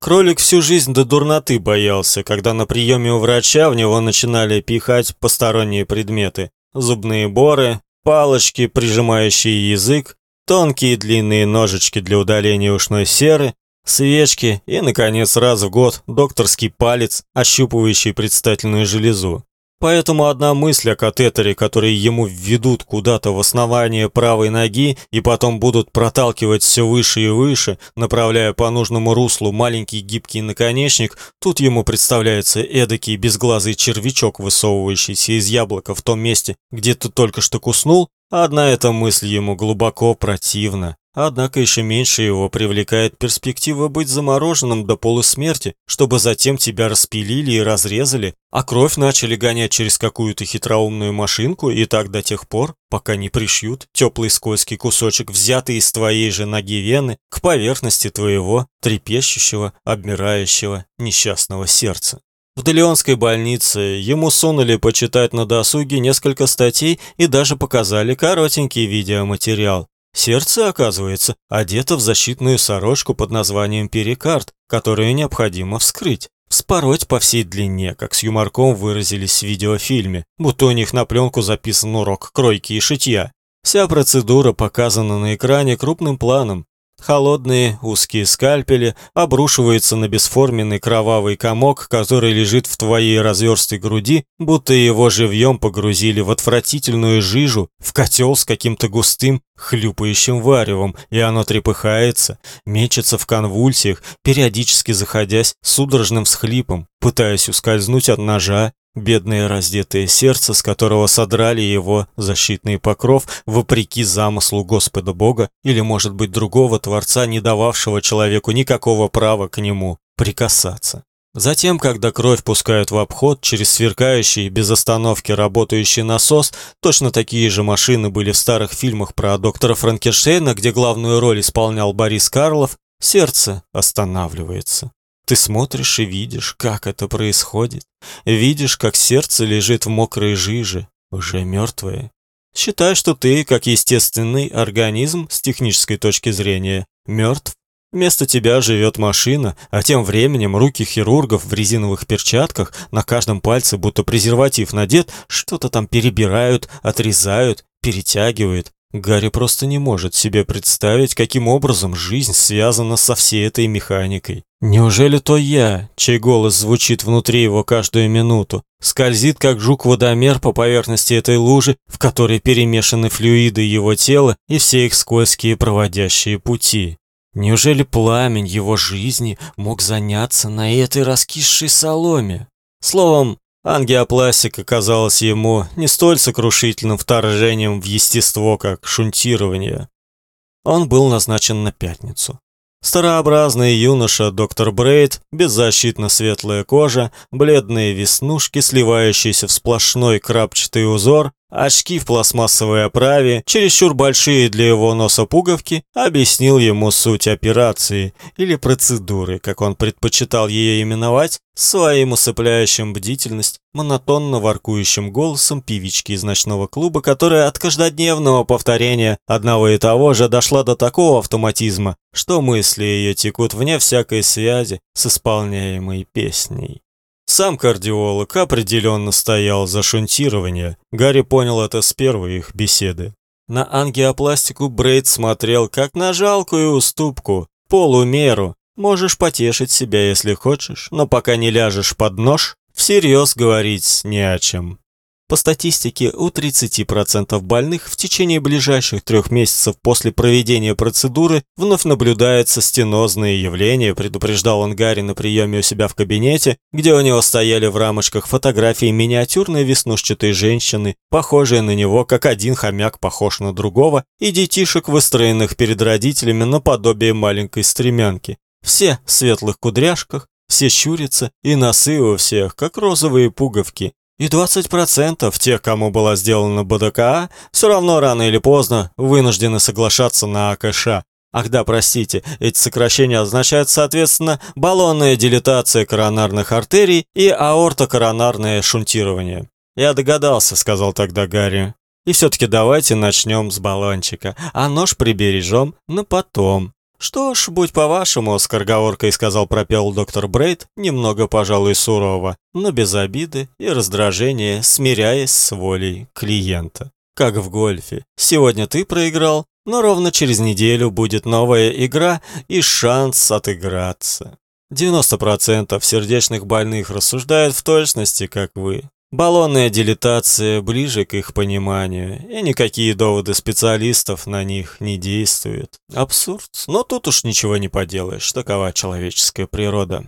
Кролик всю жизнь до дурноты боялся, когда на приеме у врача в него начинали пихать посторонние предметы. Зубные боры, палочки, прижимающие язык, тонкие длинные ножички для удаления ушной серы, свечки и, наконец, раз в год докторский палец, ощупывающий предстательную железу. Поэтому одна мысль о катетере, который ему введут куда-то в основание правой ноги и потом будут проталкивать все выше и выше, направляя по нужному руслу маленький гибкий наконечник, тут ему представляется эдакий безглазый червячок, высовывающийся из яблока в том месте, где ты только что куснул, одна эта мысль ему глубоко противна. Однако еще меньше его привлекает перспектива быть замороженным до полусмерти, чтобы затем тебя распилили и разрезали, а кровь начали гонять через какую-то хитроумную машинку и так до тех пор, пока не пришьют теплый скользкий кусочек, взятый из твоей же ноги вены, к поверхности твоего трепещущего, обмирающего, несчастного сердца. В Делеонской больнице ему сунули почитать на досуге несколько статей и даже показали коротенький видеоматериал. Сердце, оказывается, одето в защитную сорочку под названием перикард, которую необходимо вскрыть. Вспороть по всей длине, как с юморком выразились в видеофильме, будто у них на пленку записан урок кройки и шитья. Вся процедура показана на экране крупным планом, Холодные узкие скальпели обрушиваются на бесформенный кровавый комок, который лежит в твоей разверстой груди, будто его живьем погрузили в отвратительную жижу, в котел с каким-то густым, хлюпающим варевом, и оно трепыхается, мечется в конвульсиях, периодически заходясь судорожным всхлипом, пытаясь ускользнуть от ножа Бедное раздетое сердце, с которого содрали его защитный покров, вопреки замыслу Господа Бога, или, может быть, другого Творца, не дававшего человеку никакого права к нему прикасаться. Затем, когда кровь пускают в обход через сверкающий, без остановки работающий насос, точно такие же машины были в старых фильмах про доктора Франкенштейна, где главную роль исполнял Борис Карлов, сердце останавливается. Ты смотришь и видишь, как это происходит. Видишь, как сердце лежит в мокрой жиже, уже мертвое. Считай, что ты, как естественный организм с технической точки зрения, мертв. Вместо тебя живет машина, а тем временем руки хирургов в резиновых перчатках на каждом пальце, будто презерватив надет, что-то там перебирают, отрезают, перетягивают. Гарри просто не может себе представить, каким образом жизнь связана со всей этой механикой. Неужели то я, чей голос звучит внутри его каждую минуту, скользит как жук-водомер по поверхности этой лужи, в которой перемешаны флюиды его тела и все их скользкие проводящие пути? Неужели пламень его жизни мог заняться на этой раскисшей соломе? Словом, Ангиопластика казалась ему не столь сокрушительным вторжением в естество, как шунтирование. Он был назначен на пятницу. Старообразный юноша доктор Брейд, беззащитно светлая кожа, бледные веснушки, сливающиеся в сплошной крапчатый узор, Очки в пластмассовой оправе, чересчур большие для его носа пуговки, объяснил ему суть операции или процедуры, как он предпочитал ее именовать, своим усыпляющим бдительность, монотонно воркующим голосом певички из ночного клуба, которая от каждодневного повторения одного и того же дошла до такого автоматизма, что мысли ее текут вне всякой связи с исполняемой песней. Сам кардиолог определенно стоял за шунтирование. Гарри понял это с первой их беседы. На ангиопластику Брейд смотрел как на жалкую уступку, полумеру. Можешь потешить себя, если хочешь, но пока не ляжешь под нож, всерьез говорить не о чем. По статистике, у 30% больных в течение ближайших трех месяцев после проведения процедуры вновь наблюдается стенозное явление, предупреждал он Гарри на приеме у себя в кабинете, где у него стояли в рамочках фотографии миниатюрной веснушчатой женщины, похожие на него, как один хомяк похож на другого, и детишек, выстроенных перед родителями наподобие маленькой стремянки. Все в светлых кудряшках, все щурятся, и носы у всех, как розовые пуговки, и 20% тех, кому была сделана БДКА, все равно рано или поздно вынуждены соглашаться на АКШ. Ах да, простите, эти сокращения означают, соответственно, баллонная дилатация коронарных артерий и аортокоронарное шунтирование. «Я догадался», — сказал тогда Гарри. «И все-таки давайте начнем с баллончика, а нож прибережем на потом. «Что ж, будь по-вашему», — скороговоркой сказал пропел доктор Брейд, немного, пожалуй, сурово, но без обиды и раздражения, смиряясь с волей клиента. Как в гольфе. Сегодня ты проиграл, но ровно через неделю будет новая игра и шанс отыграться. 90% сердечных больных рассуждают в точности, как вы. Баллонная дилетация ближе к их пониманию, и никакие доводы специалистов на них не действуют. Абсурд, но тут уж ничего не поделаешь, такова человеческая природа.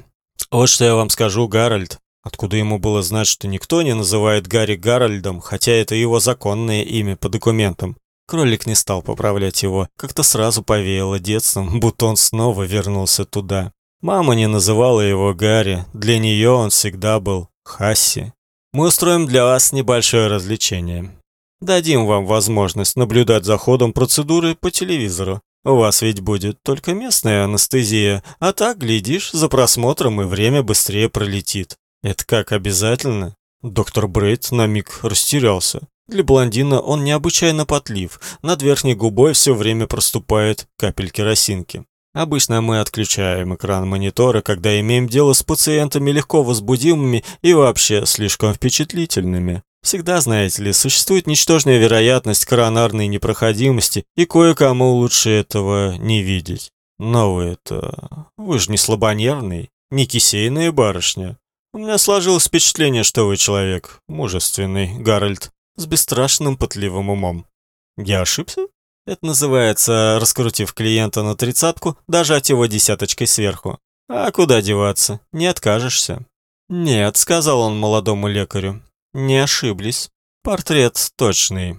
Вот что я вам скажу, Гарольд. Откуда ему было знать, что никто не называет Гарри Гарольдом, хотя это его законное имя по документам? Кролик не стал поправлять его, как-то сразу повеяло детством, будто он снова вернулся туда. Мама не называла его Гарри, для нее он всегда был Хасси. Мы устроим для вас небольшое развлечение. Дадим вам возможность наблюдать за ходом процедуры по телевизору. У вас ведь будет только местная анестезия, а так, глядишь, за просмотром и время быстрее пролетит. Это как обязательно? Доктор Брейд на миг растерялся. Для блондина он необычайно потлив, над верхней губой все время проступает капельки росинки. Обычно мы отключаем экран монитора, когда имеем дело с пациентами легко возбудимыми и вообще слишком впечатлительными. Всегда, знаете ли, существует ничтожная вероятность коронарной непроходимости, и кое-кому лучше этого не видеть. Но вы это... Вы же не слабонервный, не кисейная барышня. У меня сложилось впечатление, что вы человек мужественный, Гарольд, с бесстрашным пытливым умом. Я ошибся? Это называется, раскрутив клиента на тридцатку, дожать его десяточкой сверху. А куда деваться? Не откажешься. Нет, сказал он молодому лекарю. Не ошиблись. Портрет точный.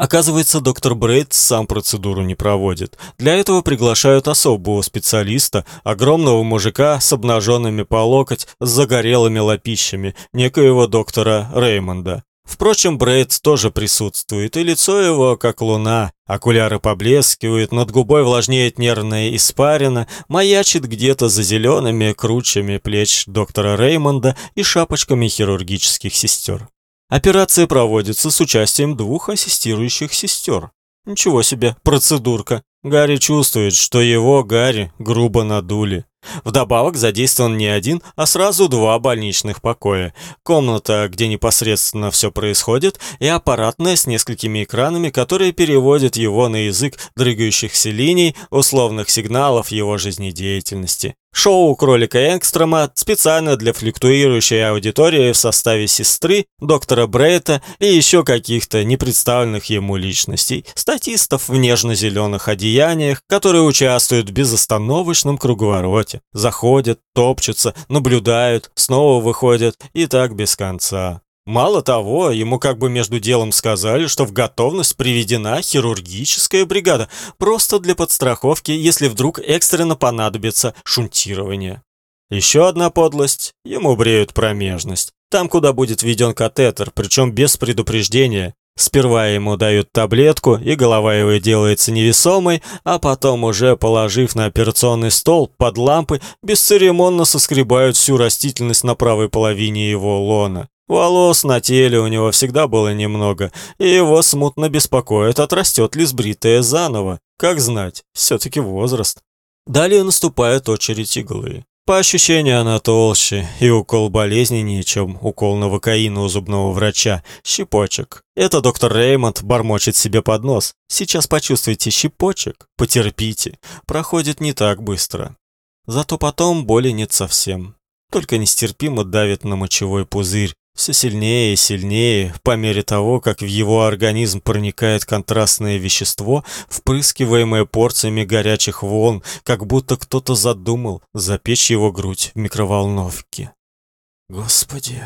Оказывается, доктор Брейд сам процедуру не проводит. Для этого приглашают особого специалиста, огромного мужика с обнаженными по локоть, с загорелыми лопищами, некоего доктора Реймонда. Впрочем, Брейд тоже присутствует, и лицо его как луна. Окуляры поблескивают, над губой влажнеет нервная испарина, маячит где-то за зелеными кручами плеч доктора Реймонда и шапочками хирургических сестер. Операция проводится с участием двух ассистирующих сестер. Ничего себе, процедурка. Гарри чувствует, что его, Гарри, грубо надули. Вдобавок задействован не один, а сразу два больничных покоя. Комната, где непосредственно все происходит, и аппаратная с несколькими экранами, которые переводят его на язык дрыгающихся линий, условных сигналов его жизнедеятельности. Шоу «Кролика Энгстрома» специально для флюктуирующей аудитории в составе сестры, доктора Брейта и еще каких-то непредставленных ему личностей, статистов в нежно-зеленых одеяниях, которые участвуют в безостановочном круговороте, заходят, топчутся, наблюдают, снова выходят и так без конца. Мало того, ему как бы между делом сказали, что в готовность приведена хирургическая бригада, просто для подстраховки, если вдруг экстренно понадобится шунтирование. Еще одна подлость – ему бреют промежность. Там, куда будет введен катетер, причем без предупреждения. Сперва ему дают таблетку, и голова его делается невесомой, а потом, уже положив на операционный стол под лампы, бесцеремонно соскребают всю растительность на правой половине его лона. Волос на теле у него всегда было немного, и его смутно беспокоит, отрастет ли сбритое заново. Как знать, все-таки возраст. Далее наступает очередь иглы. По ощущению она толще, и укол болезненнее, чем укол новокаина у зубного врача. Щипочек. Это доктор Реймонд бормочет себе под нос. Сейчас почувствуйте щипочек, потерпите. Проходит не так быстро. Зато потом боли нет совсем. Только нестерпимо давит на мочевой пузырь, все сильнее и сильнее, по мере того, как в его организм проникает контрастное вещество, впрыскиваемое порциями горячих волн, как будто кто-то задумал запечь его грудь в микроволновке. Господи!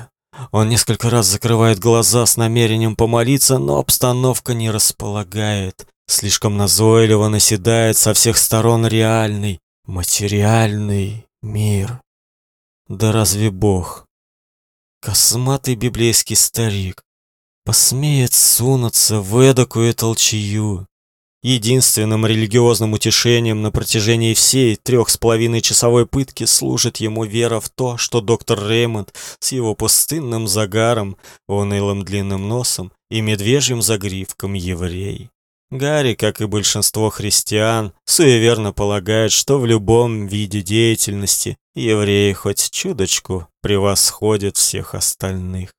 Он несколько раз закрывает глаза с намерением помолиться, но обстановка не располагает. Слишком назойливо наседает со всех сторон реальный, материальный мир. Да разве Бог Косматый библейский старик посмеет сунуться в эдакую толчью. Единственным религиозным утешением на протяжении всей трех с половиной часовой пытки служит ему вера в то, что доктор Реймонд с его пустынным загаром, унылым длинным носом и медвежьим загривком еврей. Гарри, как и большинство христиан, суеверно полагает, что в любом виде деятельности евреи хоть чуточку превосходят всех остальных.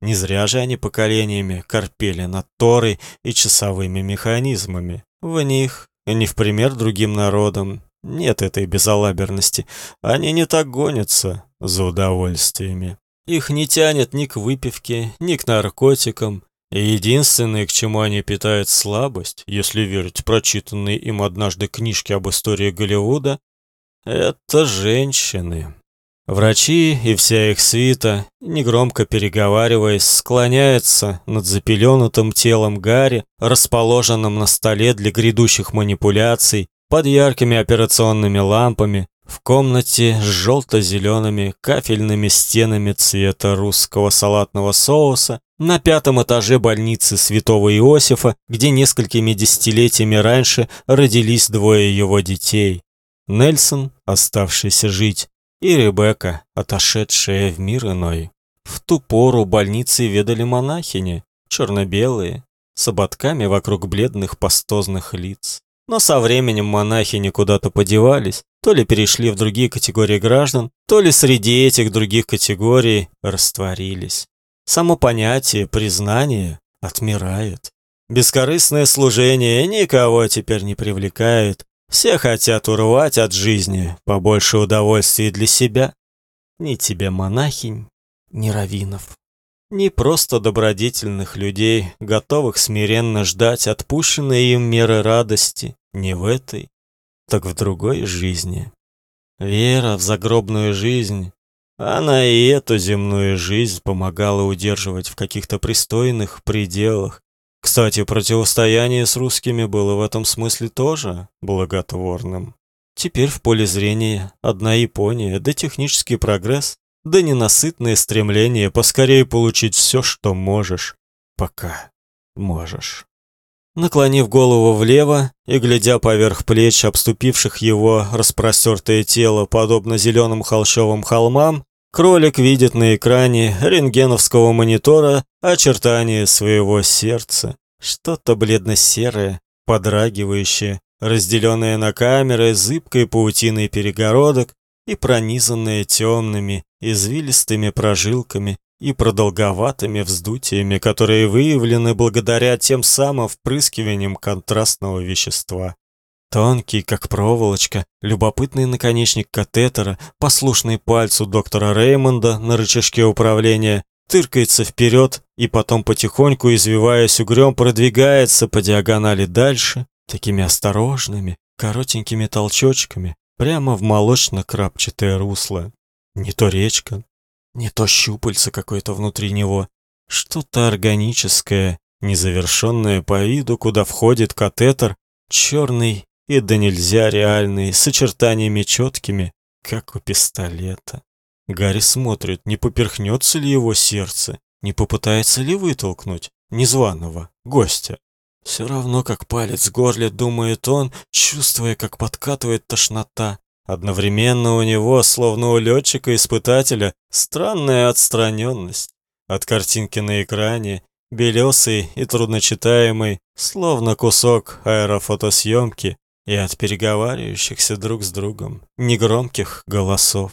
Не зря же они поколениями корпели над Торой и часовыми механизмами. В них, не в пример другим народам, нет этой безалаберности. Они не так гонятся за удовольствиями. Их не тянет ни к выпивке, ни к наркотикам. И единственное, к чему они питают слабость, если верить прочитанной им однажды книжке об истории Голливуда, это женщины. Врачи и вся их свита, негромко переговариваясь, склоняются над запеленутым телом Гарри, расположенным на столе для грядущих манипуляций, под яркими операционными лампами, в комнате с желто-зелеными кафельными стенами цвета русского салатного соуса, на пятом этаже больницы Святого Иосифа, где несколькими десятилетиями раньше родились двое его детей. Нельсон, оставшийся жить, и Ребекка, отошедшая в мир иной. В ту пору больницы ведали монахини, черно-белые, с ободками вокруг бледных пастозных лиц. Но со временем монахини куда-то подевались, то ли перешли в другие категории граждан, то ли среди этих других категорий растворились. Само понятие признания отмирает. Бескорыстное служение никого теперь не привлекает. Все хотят урвать от жизни побольше удовольствий для себя. Ни тебе монахинь, ни раввинов. Ни просто добродетельных людей, готовых смиренно ждать отпущенной им меры радости, не в этой, так в другой жизни. Вера в загробную жизнь, она и эту земную жизнь помогала удерживать в каких-то пристойных пределах. Кстати, противостояние с русскими было в этом смысле тоже благотворным. Теперь в поле зрения одна Япония, да технический прогресс, да ненасытное стремление поскорее получить все, что можешь, пока можешь. Наклонив голову влево и глядя поверх плеч обступивших его распростертое тело, подобно зеленым холщовым холмам, кролик видит на экране рентгеновского монитора очертания своего сердца. Что-то бледно-серое, подрагивающее, разделенное на камеры зыбкой паутиной перегородок и пронизанное темными, извилистыми прожилками и продолговатыми вздутиями, которые выявлены благодаря тем самым впрыскиваниям контрастного вещества. Тонкий, как проволочка, любопытный наконечник катетера, послушный пальцу доктора Реймонда на рычажке управления, тыркается вперед и потом потихоньку, извиваясь угрём, продвигается по диагонали дальше, такими осторожными, коротенькими толчочками, прямо в молочно-крапчатое русло. Не то речка, не то щупальце какое-то внутри него, что-то органическое, незавершенное по виду, куда входит катетер, черный и да нельзя реальный, с очертаниями четкими, как у пистолета. Гарри смотрит, не поперхнется ли его сердце, не попытается ли вытолкнуть незваного гостя. Все равно, как палец в горле, думает он, чувствуя, как подкатывает тошнота. Одновременно у него, словно у летчика-испытателя, странная отстраненность. От картинки на экране, белесый и трудночитаемый, словно кусок аэрофотосъемки, и от переговаривающихся друг с другом негромких голосов.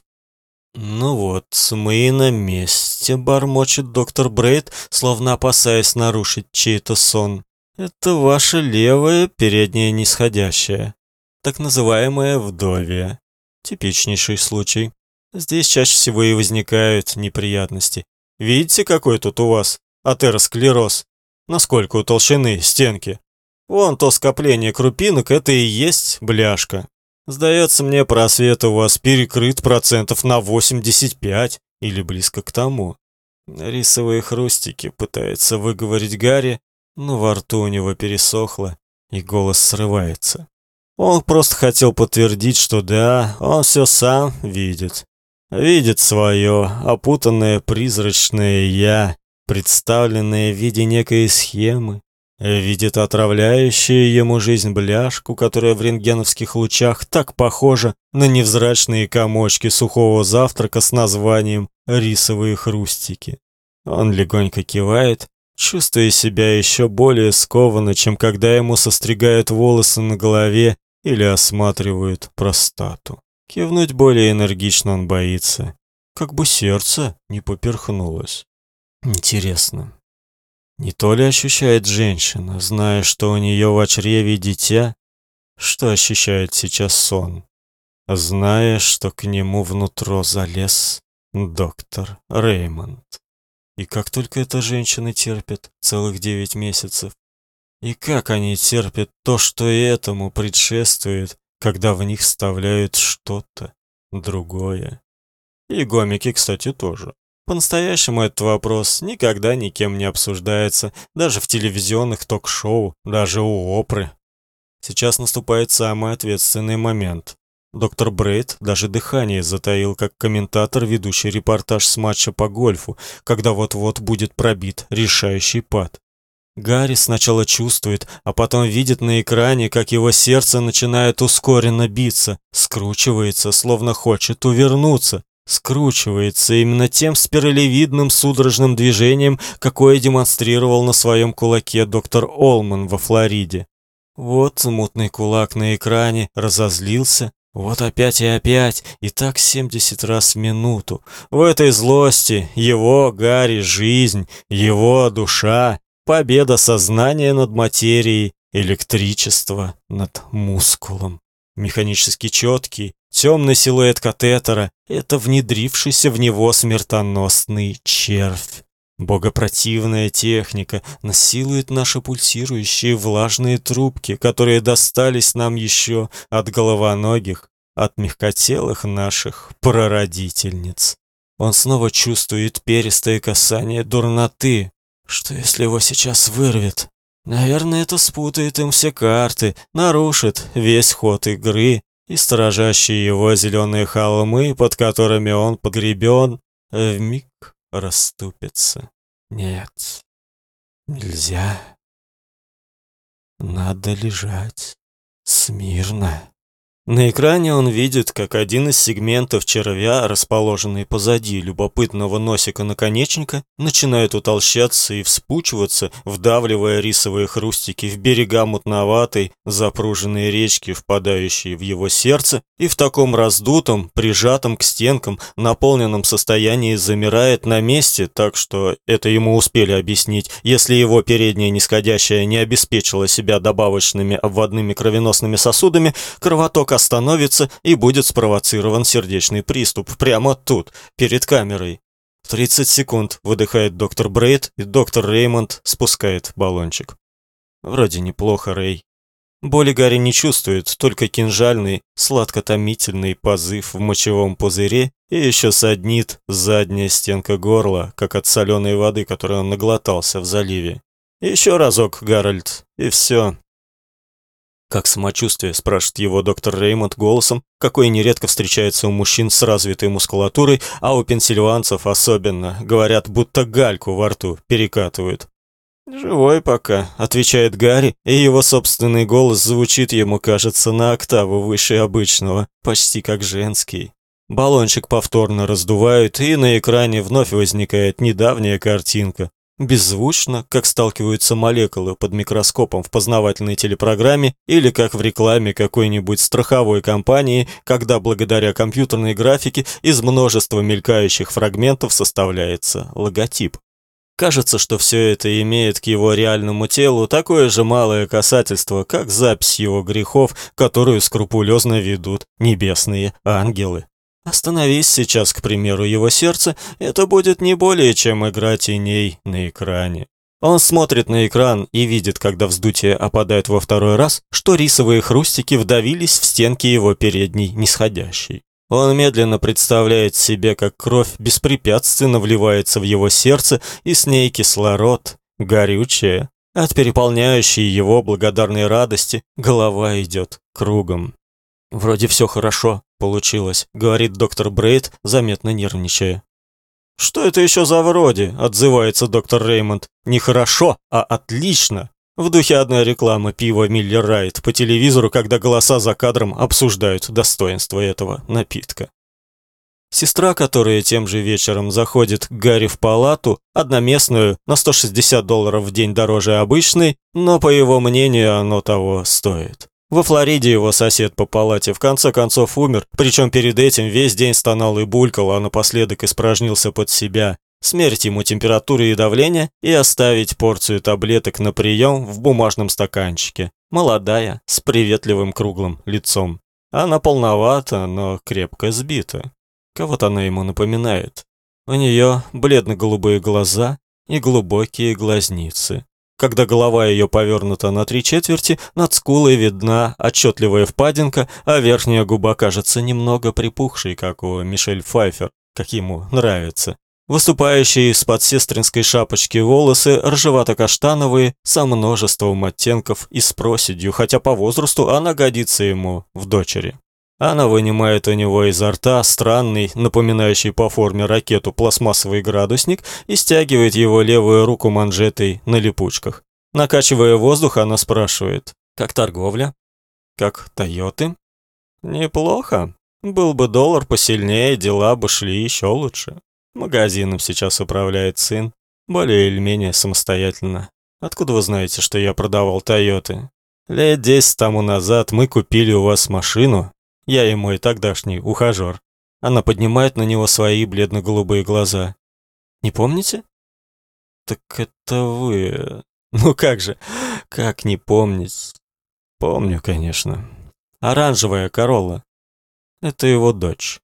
«Ну вот, мы и на месте», — бормочет доктор Брейд, словно опасаясь нарушить чей-то сон. «Это ваша левая передняя нисходящая, так называемая вдовья. Типичнейший случай. Здесь чаще всего и возникают неприятности. Видите, какой тут у вас атеросклероз? Насколько у толщины стенки? Вон то скопление крупинок, это и есть бляшка. Сдается мне, просвет у вас перекрыт процентов на 85 или близко к тому. Рисовые хрустики пытается выговорить Гарри, но во рту у него пересохло, и голос срывается. Он просто хотел подтвердить, что да, он все сам видит. Видит свое, опутанное призрачное «я», представленное в виде некой схемы, Видит отравляющую ему жизнь бляшку, которая в рентгеновских лучах так похожа на невзрачные комочки сухого завтрака с названием «рисовые хрустики». Он легонько кивает, чувствуя себя еще более скованно, чем когда ему состригают волосы на голове или осматривают простату. Кивнуть более энергично он боится, как бы сердце не поперхнулось. Интересно, не то ли ощущает женщина, зная, что у нее в чреве дитя, что ощущает сейчас сон, зная, что к нему внутрь залез доктор Реймонд. И как только эта женщина терпит целых девять месяцев, и как они терпят то, что этому предшествует, когда в них вставляют что-то другое. И гомики, кстати, тоже. По-настоящему этот вопрос никогда никем не обсуждается, даже в телевизионных ток-шоу, даже у опры. Сейчас наступает самый ответственный момент. Доктор Брейд даже дыхание затаил, как комментатор, ведущий репортаж с матча по гольфу, когда вот-вот будет пробит решающий пад. Гарри сначала чувствует, а потом видит на экране, как его сердце начинает ускоренно биться, скручивается, словно хочет увернуться, скручивается именно тем спиралевидным судорожным движением, какое демонстрировал на своем кулаке доктор Олман во Флориде. Вот мутный кулак на экране разозлился, вот опять и опять, и так семьдесят раз в минуту. В этой злости его, Гарри, жизнь, его душа, победа сознания над материей, электричество над мускулом. Механически четкий, темный силуэт катетера — это внедрившийся в него смертоносный червь. Богопротивная техника насилует наши пульсирующие влажные трубки, которые достались нам еще от головоногих, от мягкотелых наших прародительниц. Он снова чувствует перистое касание дурноты. Что если его сейчас вырвет? Наверное, это спутает им все карты, нарушит весь ход игры, и сторожащие его зеленые холмы, под которыми он погребен, вмиг расступится. Нет, нельзя. Надо лежать смирно. На экране он видит, как один из сегментов червя, расположенный позади любопытного носика наконечника, начинает утолщаться и вспучиваться, вдавливая рисовые хрустики в берега мутноватой, запруженной речки, впадающей в его сердце, и в таком раздутом, прижатом к стенкам, наполненном состоянии замирает на месте, так что это ему успели объяснить, если его передняя нисходящая не обеспечила себя добавочными обводными кровеносными сосудами, кровоток остановится и будет спровоцирован сердечный приступ прямо тут, перед камерой. 30 секунд, выдыхает доктор Брейд, и доктор Реймонд спускает баллончик. Вроде неплохо, Рэй. Боли Гарри не чувствует, только кинжальный, сладко-томительный позыв в мочевом пузыре и еще саднит задняя стенка горла, как от соленой воды, которой он наглотался в заливе. Еще разок, Гарольд, и все, «Как самочувствие?» – спрашивает его доктор Реймонд голосом, какой нередко встречается у мужчин с развитой мускулатурой, а у пенсильванцев особенно. Говорят, будто гальку во рту перекатывают. «Живой пока», – отвечает Гарри, и его собственный голос звучит ему, кажется, на октаву выше обычного, почти как женский. Баллончик повторно раздувают, и на экране вновь возникает недавняя картинка. Беззвучно, как сталкиваются молекулы под микроскопом в познавательной телепрограмме или как в рекламе какой-нибудь страховой компании, когда благодаря компьютерной графике из множества мелькающих фрагментов составляется логотип. Кажется, что все это имеет к его реальному телу такое же малое касательство, как запись его грехов, которую скрупулезно ведут небесные ангелы. Остановись сейчас, к примеру, его сердце, это будет не более чем игра теней на экране. Он смотрит на экран и видит, когда вздутие опадает во второй раз, что рисовые хрустики вдавились в стенки его передней нисходящей. Он медленно представляет себе, как кровь беспрепятственно вливается в его сердце, и с ней кислород, горючее. От переполняющей его благодарной радости голова идет кругом. Вроде все хорошо получилось, говорит доктор Брейд, заметно нервничая. Что это еще за вроде? отзывается доктор Реймонд. Не хорошо, а отлично. В духе одной рекламы пива Миллер Райт по телевизору, когда голоса за кадром обсуждают достоинство этого напитка. Сестра, которая тем же вечером заходит к Гарри в палату, одноместную, на 160 долларов в день дороже обычной, но, по его мнению, оно того стоит. Во Флориде его сосед по палате в конце концов умер, причем перед этим весь день стонал и булькал, а напоследок испражнился под себя. Смерть ему температуры и давления и оставить порцию таблеток на прием в бумажном стаканчике. Молодая, с приветливым круглым лицом. Она полновата, но крепко сбита. Кого-то она ему напоминает. У нее бледно-голубые глаза и глубокие глазницы. Когда голова ее повернута на три четверти, над скулой видна отчетливая впадинка, а верхняя губа кажется немного припухшей, как у Мишель Пфайфер, как ему нравится. Выступающие из-под сестринской шапочки волосы ржевато-каштановые, со множеством оттенков и с проседью, хотя по возрасту она годится ему в дочери. Она вынимает у него изо рта странный, напоминающий по форме ракету пластмассовый градусник и стягивает его левую руку манжетой на липучках. Накачивая воздух, она спрашивает, «Как торговля?» «Как Тойоты?» «Неплохо. Был бы доллар посильнее, дела бы шли еще лучше. Магазином сейчас управляет сын, более или менее самостоятельно. Откуда вы знаете, что я продавал Тойоты? Лет десять тому назад мы купили у вас машину, я и мой тогдашний ухажер. Она поднимает на него свои бледно-голубые глаза. Не помните? Так это вы. Ну как же, как не помнить? Помню, конечно. Оранжевая Королла. Это его дочь.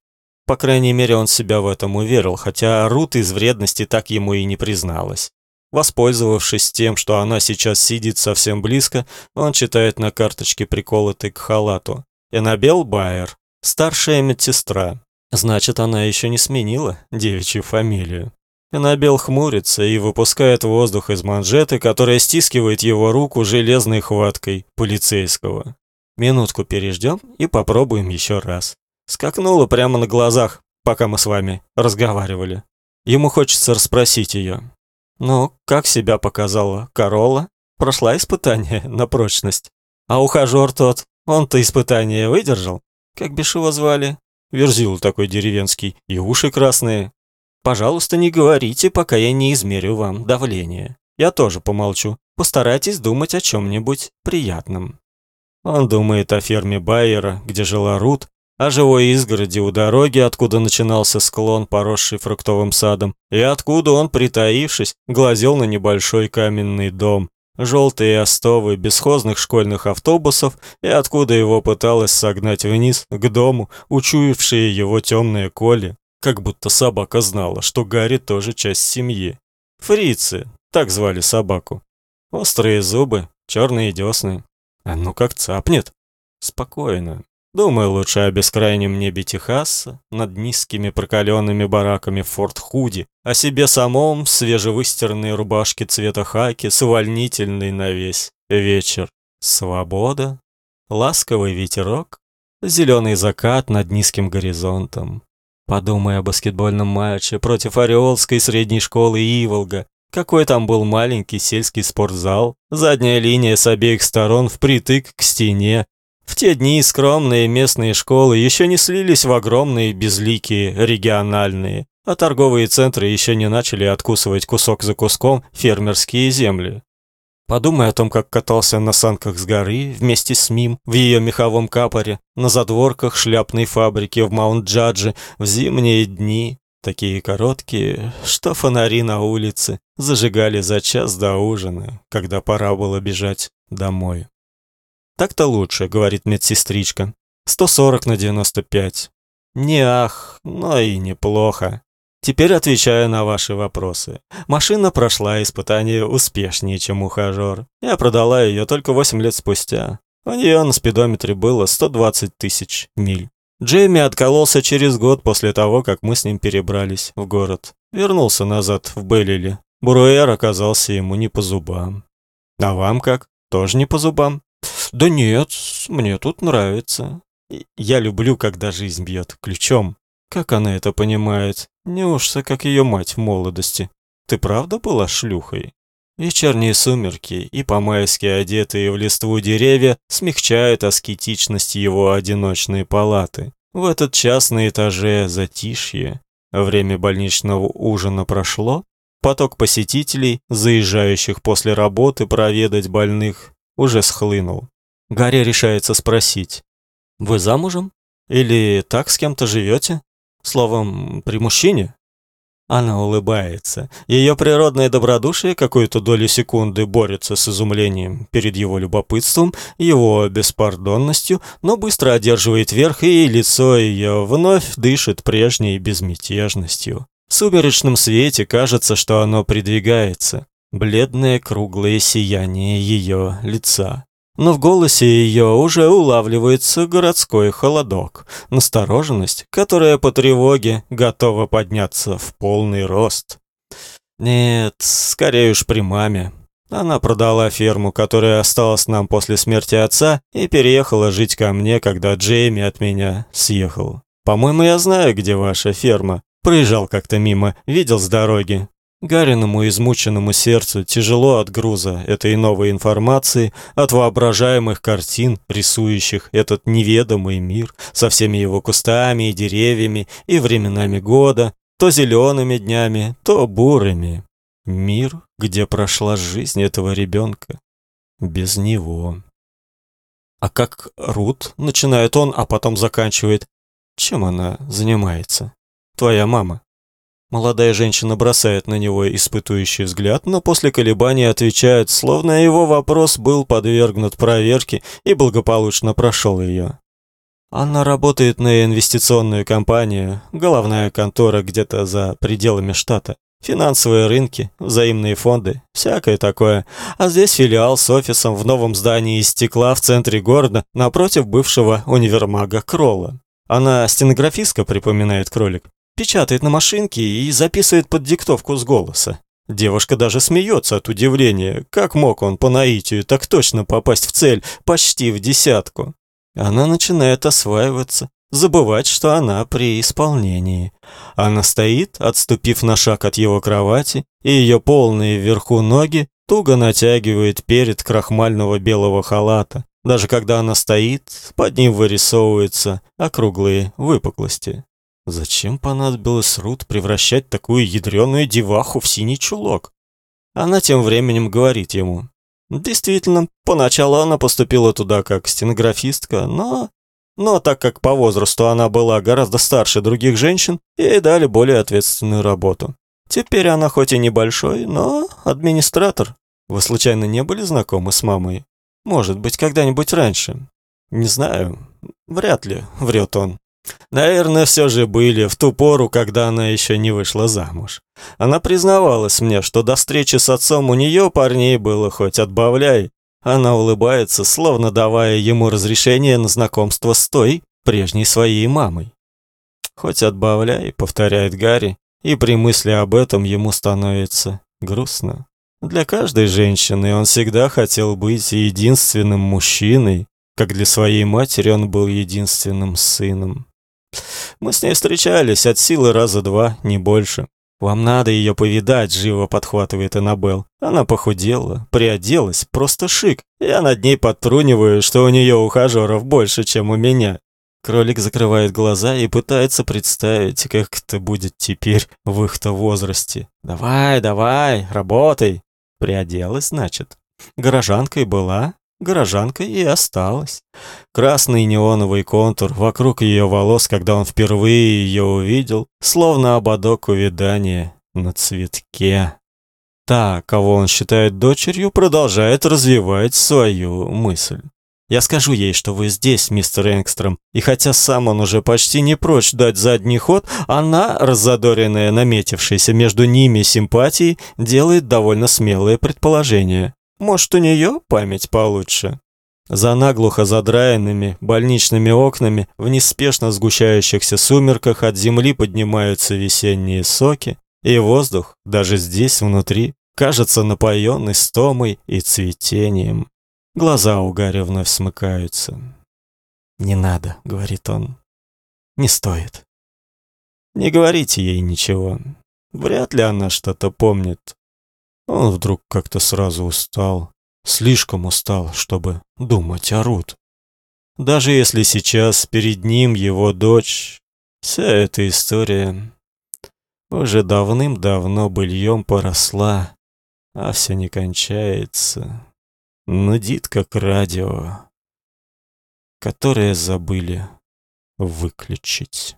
По крайней мере, он себя в этом уверил, хотя Рут из вредности так ему и не призналась. Воспользовавшись тем, что она сейчас сидит совсем близко, он читает на карточке, приколотой к халату. Энабел Байер, старшая медсестра. Значит, она еще не сменила девичью фамилию. Энабел хмурится и выпускает воздух из манжеты, которая стискивает его руку железной хваткой полицейского. Минутку переждем и попробуем еще раз. Скакнула прямо на глазах, пока мы с вами разговаривали. Ему хочется расспросить ее. Ну, как себя показала Корола? Прошла испытание на прочность. А ухажер тот он-то испытание выдержал. Как бишь его звали? Верзил такой деревенский, и уши красные. Пожалуйста, не говорите, пока я не измерю вам давление. Я тоже помолчу. Постарайтесь думать о чем-нибудь приятном. Он думает о ферме Байера, где жила Рут, о живой изгороди у дороги, откуда начинался склон, поросший фруктовым садом, и откуда он, притаившись, глазел на небольшой каменный дом, желтые остовы бесхозных школьных автобусов и откуда его пыталась согнать вниз к дому, учуявшие его темные коли, как будто собака знала, что Гарри тоже часть семьи. Фрицы, так звали собаку. Острые зубы, черные десны. А ну как цапнет. Спокойно, Думаю лучше о бескрайнем небе Техаса, над низкими прокаленными бараками Форт-Худи, о себе самом в свежевыстиранной рубашке цвета хаки с увольнительной на весь вечер. Свобода, ласковый ветерок, зеленый закат над низким горизонтом. Подумай о баскетбольном матче против Ореолской средней школы Иволга. Какой там был маленький сельский спортзал, задняя линия с обеих сторон впритык к стене, в те дни скромные местные школы еще не слились в огромные безликие региональные, а торговые центры еще не начали откусывать кусок за куском фермерские земли. Подумай о том, как катался на санках с горы вместе с Мим в ее меховом капоре, на задворках шляпной фабрики в Маунт-Джадже в зимние дни, такие короткие, что фонари на улице зажигали за час до ужина, когда пора было бежать домой. «Так-то лучше», — говорит медсестричка. «140 на 95». Не ах, но и неплохо. Теперь отвечаю на ваши вопросы. Машина прошла испытание успешнее, чем ухажер. Я продала ее только 8 лет спустя. У нее на спидометре было 120 тысяч миль. Джейми откололся через год после того, как мы с ним перебрались в город. Вернулся назад в Беллили. Буруэр оказался ему не по зубам. А вам как? Тоже не по зубам? Да нет, мне тут нравится. Я люблю, когда жизнь бьет ключом. Как она это понимает? Неужто как ее мать в молодости? Ты правда была шлюхой? Вечерние сумерки и по-майски одетые в листву деревья смягчают аскетичность его одиночной палаты. В этот час на этаже затишье. Время больничного ужина прошло. Поток посетителей, заезжающих после работы проведать больных, уже схлынул. Гарри решается спросить. «Вы замужем? Или так с кем-то живете? Словом, при мужчине?» Она улыбается. Ее природное добродушие какую-то долю секунды борется с изумлением перед его любопытством, его беспардонностью, но быстро одерживает верх, и лицо ее вновь дышит прежней безмятежностью. В сумеречном свете кажется, что оно придвигается. Бледное круглое сияние ее лица но в голосе ее уже улавливается городской холодок, настороженность, которая по тревоге готова подняться в полный рост. Нет, скорее уж при маме. Она продала ферму, которая осталась нам после смерти отца, и переехала жить ко мне, когда Джейми от меня съехал. По-моему, я знаю, где ваша ферма. Проезжал как-то мимо, видел с дороги. Гариному измученному сердцу тяжело от груза этой новой информации, от воображаемых картин, рисующих этот неведомый мир со всеми его кустами и деревьями и временами года, то зелеными днями, то бурыми. Мир, где прошла жизнь этого ребенка. Без него. А как Рут, начинает он, а потом заканчивает. Чем она занимается? Твоя мама. Молодая женщина бросает на него испытующий взгляд, но после колебаний отвечает, словно его вопрос был подвергнут проверке и благополучно прошел ее. Она работает на инвестиционную компанию, головная контора где-то за пределами штата. Финансовые рынки, взаимные фонды, всякое такое. А здесь филиал с офисом в новом здании из стекла в центре города, напротив бывшего универмага Кролла. Она стенографистка, припоминает кролик. Печатает на машинке и записывает под диктовку с голоса. Девушка даже смеется от удивления. Как мог он по наитию так точно попасть в цель, почти в десятку? Она начинает осваиваться, забывать, что она при исполнении. Она стоит, отступив на шаг от его кровати, и ее полные вверху ноги туго натягивает перед крахмального белого халата. Даже когда она стоит, под ним вырисовываются округлые выпуклости. Зачем понадобилось Рут превращать такую ядреную деваху в синий чулок? Она тем временем говорит ему. Действительно, поначалу она поступила туда как стенографистка, но... Но так как по возрасту она была гораздо старше других женщин, ей дали более ответственную работу. Теперь она хоть и небольшой, но администратор. Вы случайно не были знакомы с мамой? Может быть, когда-нибудь раньше? Не знаю. Вряд ли, врет он. Наверное, все же были в ту пору, когда она еще не вышла замуж. Она признавалась мне, что до встречи с отцом у нее парней было хоть отбавляй. Она улыбается, словно давая ему разрешение на знакомство с той, прежней своей мамой. «Хоть отбавляй», — повторяет Гарри, и при мысли об этом ему становится грустно. Для каждой женщины он всегда хотел быть единственным мужчиной, как для своей матери он был единственным сыном. Мы с ней встречались от силы раза два, не больше. Вам надо ее повидать, живо подхватывает Анабел. Она похудела, приоделась, просто шик. Я над ней подтруниваю, что у нее ухажеров больше, чем у меня. Кролик закрывает глаза и пытается представить, как это будет теперь в их-то возрасте. Давай, давай, работай. Приоделась, значит. Горожанкой была, горожанка и осталась. Красный неоновый контур вокруг ее волос, когда он впервые ее увидел, словно ободок увядания на цветке. Та, кого он считает дочерью, продолжает развивать свою мысль. Я скажу ей, что вы здесь, мистер Энгстром, и хотя сам он уже почти не прочь дать задний ход, она, раззадоренная наметившейся между ними симпатией, делает довольно смелое предположение. Может, у нее память получше. За наглухо задраенными больничными окнами в неспешно сгущающихся сумерках от земли поднимаются весенние соки, и воздух, даже здесь внутри, кажется напоенный стомой и цветением. Глаза у Гарри вновь смыкаются. «Не надо», — говорит он. «Не стоит». «Не говорите ей ничего. Вряд ли она что-то помнит. Он вдруг как-то сразу устал, слишком устал, чтобы думать о Рут. Даже если сейчас перед ним его дочь, вся эта история уже давным-давно быльем поросла, а все не кончается. Нудит, как радио, которое забыли выключить.